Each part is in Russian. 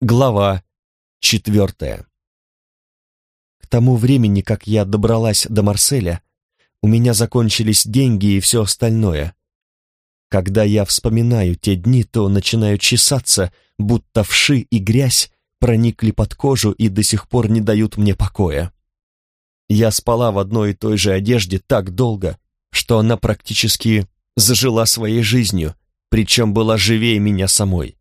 Глава четвертая. К тому времени, как я добралась до Марселя, у меня закончились деньги и все остальное. Когда я вспоминаю те дни, то начинаю чесаться, будто вши и грязь проникли под кожу и до сих пор не дают мне покоя. Я спала в одной и той же одежде так долго, что она практически зажила своей жизнью, причем была живее меня самой.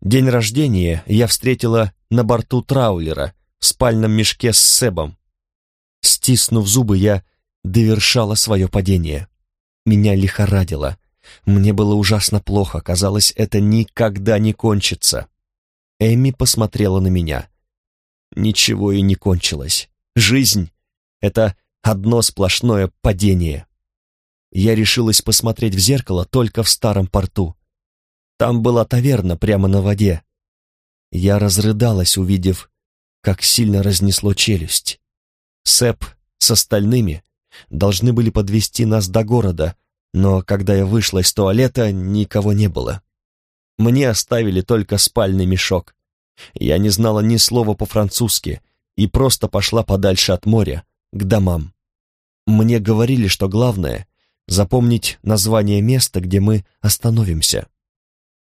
День рождения я встретила на борту траулера в спальном мешке с Себом. Стиснув зубы, я довершала свое падение. Меня лихорадило. Мне было ужасно плохо, казалось, это никогда не кончится. Эми посмотрела на меня. Ничего и не кончилось. Жизнь — это одно сплошное падение. Я решилась посмотреть в зеркало только в старом порту. Там была таверна прямо на воде. Я разрыдалась, увидев, как сильно разнесло челюсть. Сэп с остальными должны были подвести нас до города, но когда я вышла из туалета, никого не было. Мне оставили только спальный мешок. Я не знала ни слова по-французски и просто пошла подальше от моря, к домам. Мне говорили, что главное — запомнить название места, где мы остановимся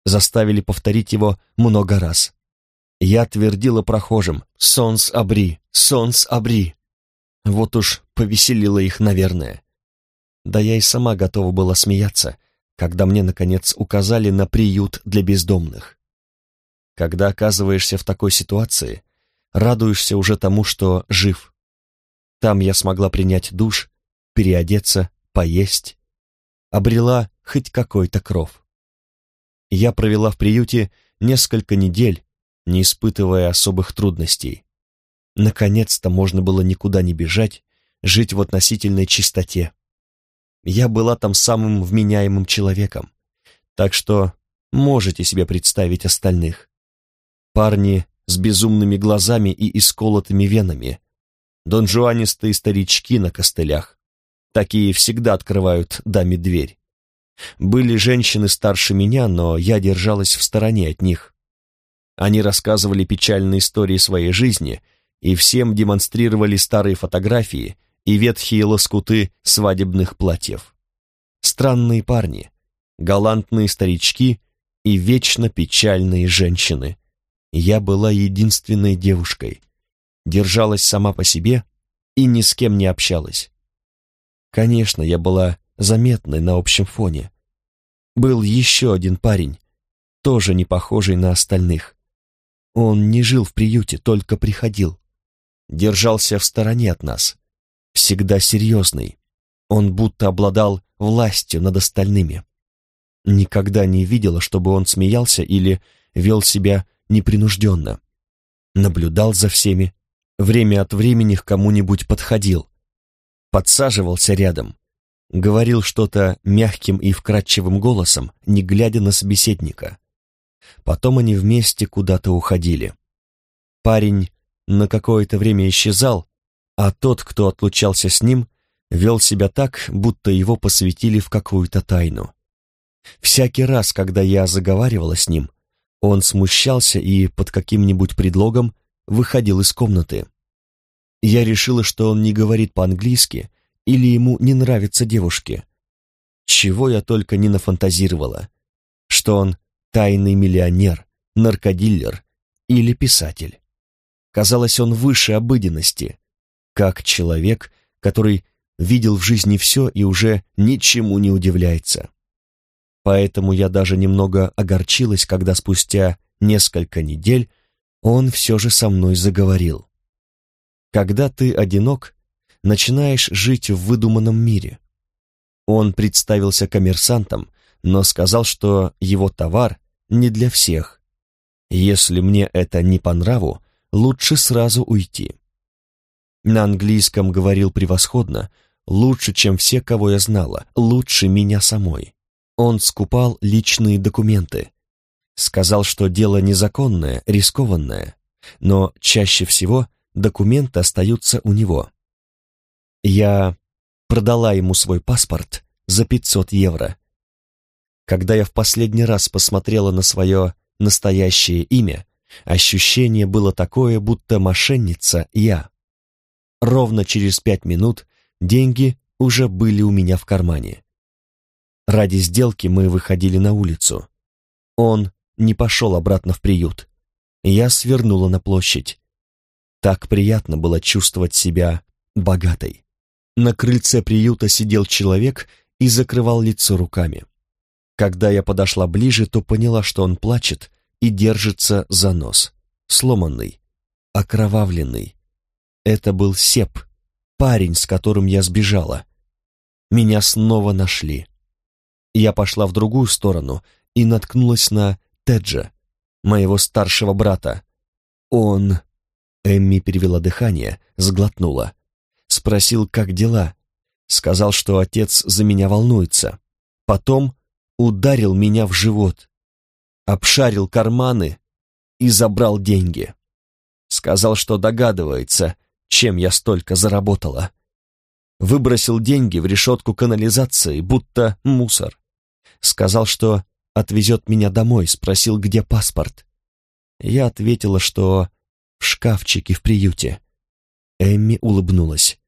заставили повторить его много раз. Я твердила прохожим «Сонс абри! Сонс абри!» Вот уж повеселило их, наверное. Да я и сама готова была смеяться, когда мне, наконец, указали на приют для бездомных. Когда оказываешься в такой ситуации, радуешься уже тому, что жив. Там я смогла принять душ, переодеться, поесть, обрела хоть какой-то кров. Я провела в приюте несколько недель, не испытывая особых трудностей. Наконец-то можно было никуда не бежать, жить в относительной чистоте. Я была там самым вменяемым человеком, так что можете себе представить остальных. Парни с безумными глазами и исколотыми венами, донжуанистые старички на костылях. Такие всегда открывают даме дверь. Были женщины старше меня, но я держалась в стороне от них. Они рассказывали печальные истории своей жизни и всем демонстрировали старые фотографии и ветхие лоскуты свадебных платьев. Странные парни, галантные старички и вечно печальные женщины. Я была единственной девушкой, держалась сама по себе и ни с кем не общалась. Конечно, я была заметной на общем фоне. Был еще один парень, тоже не похожий на остальных. Он не жил в приюте, только приходил. Держался в стороне от нас. Всегда серьезный. Он будто обладал властью над остальными. Никогда не видела, чтобы он смеялся или вел себя непринужденно. Наблюдал за всеми, время от времени к кому-нибудь подходил, подсаживался рядом, говорил что-то мягким и вкрадчивым голосом, не глядя на собеседника. Потом они вместе куда-то уходили. Парень на какое-то время исчезал, а тот, кто отлучался с ним, вел себя так, будто его посвятили в какую-то тайну. Всякий раз, когда я заговаривала с ним, он смущался и под каким-нибудь предлогом выходил из комнаты. Я решила, что он не говорит по-английски, или ему не нравятся девушки. Чего я только не нафантазировала. Что он тайный миллионер, наркодиллер или писатель. Казалось, он выше обыденности, как человек, который видел в жизни все и уже ничему не удивляется. Поэтому я даже немного огорчилась, когда спустя несколько недель он все же со мной заговорил. Когда ты одинок, начинаешь жить в выдуманном мире. Он представился коммерсантом, но сказал, что его товар не для всех. Если мне это не по нраву, лучше сразу уйти. На английском говорил превосходно, лучше, чем все, кого я знала, лучше меня самой. Он скупал личные документы. Сказал, что дело незаконное, рискованное, но чаще всего документы остаются у него. Я продала ему свой паспорт за 500 евро. Когда я в последний раз посмотрела на свое настоящее имя, Ощущение было такое, будто мошенница я. Ровно через пять минут деньги уже были у меня в кармане. Ради сделки мы выходили на улицу. Он не пошел обратно в приют. Я свернула на площадь. Так приятно было чувствовать себя богатой. На крыльце приюта сидел человек и закрывал лицо руками. Когда я подошла ближе, то поняла, что он плачет и держится за нос, сломанный, окровавленный. Это был Сеп, парень, с которым я сбежала. Меня снова нашли. Я пошла в другую сторону и наткнулась на Теджа, моего старшего брата. Он... Эмми перевела дыхание, сглотнула. Спросил, как дела. Сказал, что отец за меня волнуется. Потом ударил меня в живот обшарил карманы и забрал деньги. Сказал, что догадывается, чем я столько заработала. Выбросил деньги в решетку канализации, будто мусор. Сказал, что отвезет меня домой, спросил, где паспорт. Я ответила, что в шкафчике в приюте. Эмми улыбнулась.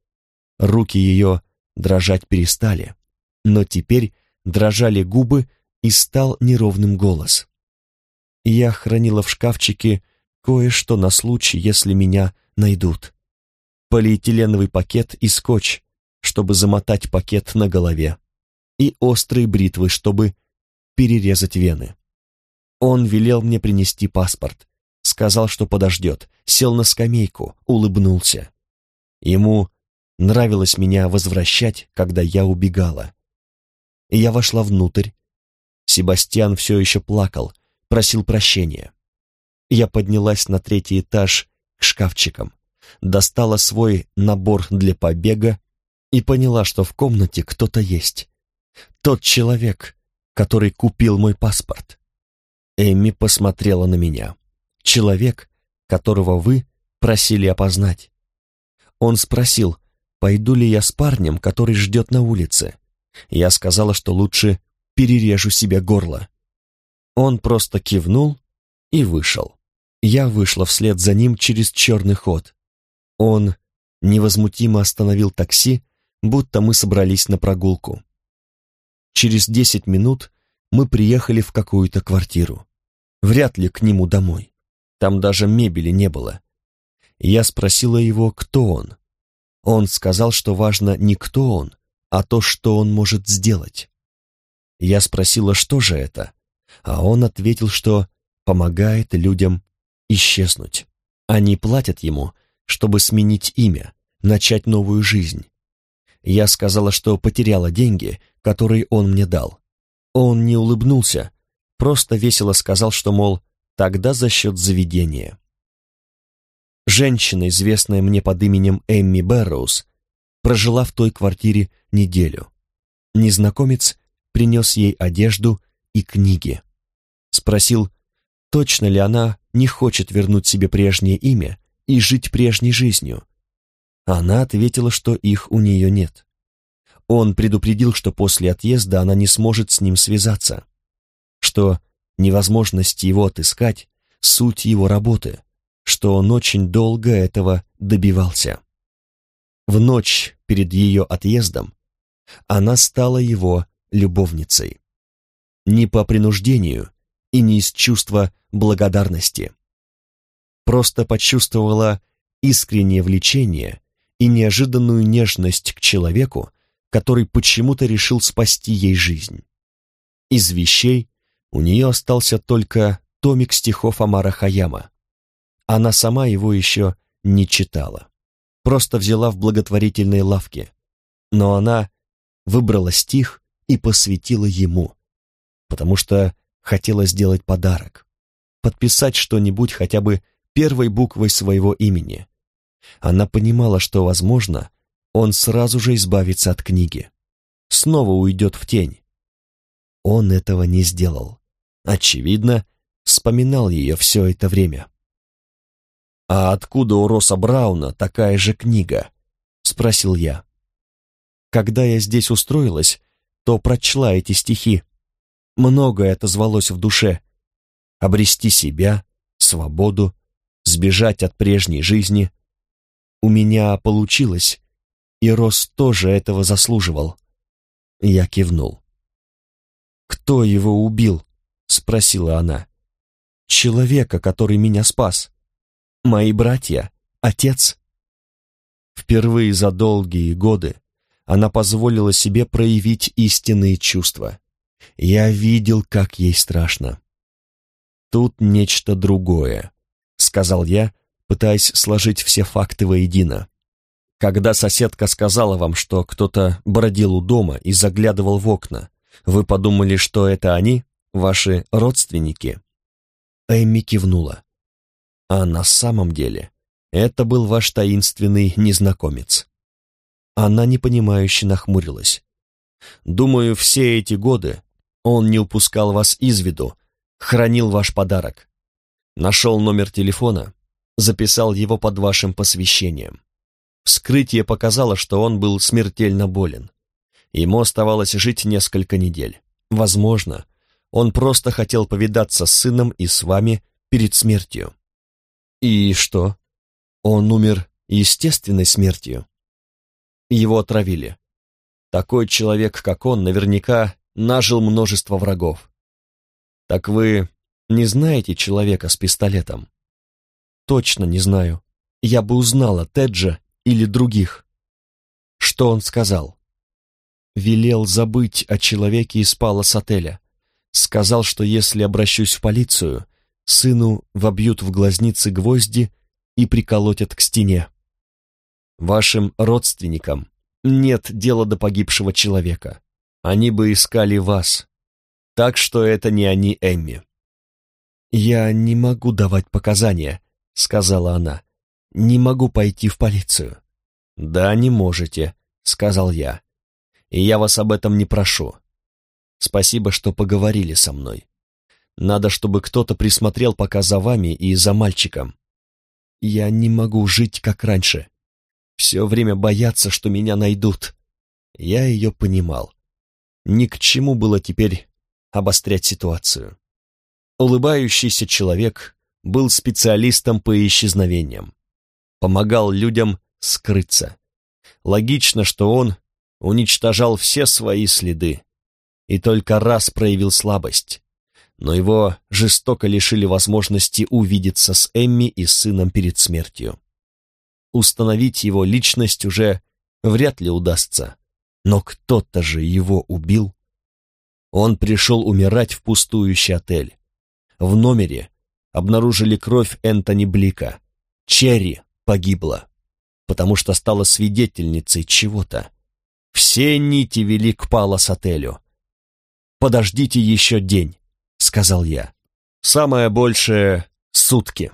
Руки ее дрожать перестали, но теперь дрожали губы и стал неровным голос. Я хранила в шкафчике кое-что на случай, если меня найдут. Полиэтиленовый пакет и скотч, чтобы замотать пакет на голове, и острые бритвы, чтобы перерезать вены. Он велел мне принести паспорт, сказал, что подождет, сел на скамейку, улыбнулся. Ему нравилось меня возвращать, когда я убегала. Я вошла внутрь. Себастьян все еще плакал, просил прощения. Я поднялась на третий этаж к шкафчикам, достала свой набор для побега и поняла, что в комнате кто-то есть. Тот человек, который купил мой паспорт. Эми посмотрела на меня. Человек, которого вы просили опознать. Он спросил, пойду ли я с парнем, который ждет на улице. Я сказала, что лучше перережу себе горло. Он просто кивнул и вышел. Я вышла вслед за ним через черный ход. Он невозмутимо остановил такси, будто мы собрались на прогулку. Через десять минут мы приехали в какую-то квартиру. Вряд ли к нему домой. Там даже мебели не было. Я спросила его, кто он. Он сказал, что важно не кто он, а то, что он может сделать. Я спросила, что же это, а он ответил, что помогает людям исчезнуть. Они платят ему, чтобы сменить имя, начать новую жизнь. Я сказала, что потеряла деньги, которые он мне дал. Он не улыбнулся, просто весело сказал, что, мол, тогда за счет заведения. Женщина, известная мне под именем Эмми Бэрроуз, прожила в той квартире неделю. Незнакомец принес ей одежду и книги. Спросил, точно ли она не хочет вернуть себе прежнее имя и жить прежней жизнью. Она ответила, что их у нее нет. Он предупредил, что после отъезда она не сможет с ним связаться, что невозможность его отыскать — суть его работы, что он очень долго этого добивался. В ночь перед ее отъездом она стала его любовницей. Не по принуждению и не из чувства благодарности. Просто почувствовала искреннее влечение и неожиданную нежность к человеку, который почему-то решил спасти ей жизнь. Из вещей у нее остался только томик стихов Амара Хаяма. Она сама его еще не читала. Просто взяла в благотворительной лавке. Но она выбрала стих и посвятила ему, потому что хотела сделать подарок, подписать что-нибудь хотя бы первой буквой своего имени. Она понимала, что, возможно, он сразу же избавится от книги, снова уйдет в тень. Он этого не сделал. Очевидно, вспоминал ее все это время. «А откуда у Росса Брауна такая же книга?» — спросил я. Когда я здесь устроилась, то прочла эти стихи, Многое отозвалось в душе. Обрести себя, свободу, сбежать от прежней жизни. У меня получилось, и Рос тоже этого заслуживал. Я кивнул. «Кто его убил?» — спросила она. «Человека, который меня спас. Мои братья, отец». Впервые за долгие годы она позволила себе проявить истинные чувства. Я видел, как ей страшно. «Тут нечто другое», — сказал я, пытаясь сложить все факты воедино. Когда соседка сказала вам, что кто-то бродил у дома и заглядывал в окна, вы подумали, что это они, ваши родственники?» Эмми кивнула. «А на самом деле это был ваш таинственный незнакомец». Она непонимающе нахмурилась. «Думаю, все эти годы он не упускал вас из виду, хранил ваш подарок. Нашел номер телефона, записал его под вашим посвящением. Вскрытие показало, что он был смертельно болен. Ему оставалось жить несколько недель. Возможно, он просто хотел повидаться с сыном и с вами перед смертью. И что? Он умер естественной смертью. Его отравили. Такой человек, как он, наверняка нажил множество врагов. Так вы не знаете человека с пистолетом? Точно не знаю. Я бы узнала Теджа или других. Что он сказал? Велел забыть о человеке из палас отеля. Сказал, что если обращусь в полицию, сыну вобьют в глазницы гвозди и приколотят к стене. Вашим родственникам нет дела до погибшего человека. Они бы искали вас. Так что это не они Эмми. «Я не могу давать показания», — сказала она. «Не могу пойти в полицию». «Да, не можете», — сказал я. «И я вас об этом не прошу. Спасибо, что поговорили со мной. Надо, чтобы кто-то присмотрел пока за вами и за мальчиком. Я не могу жить, как раньше все время бояться, что меня найдут. Я ее понимал. Ни к чему было теперь обострять ситуацию. Улыбающийся человек был специалистом по исчезновениям. Помогал людям скрыться. Логично, что он уничтожал все свои следы и только раз проявил слабость, но его жестоко лишили возможности увидеться с Эмми и сыном перед смертью установить его личность уже вряд ли удастся. Но кто-то же его убил. Он пришел умирать в пустующий отель. В номере обнаружили кровь Энтони Блика. Черри погибла, потому что стала свидетельницей чего-то. Все нити вели к Палас-отелю. «Подождите еще день», — сказал я. «Самое большее — сутки».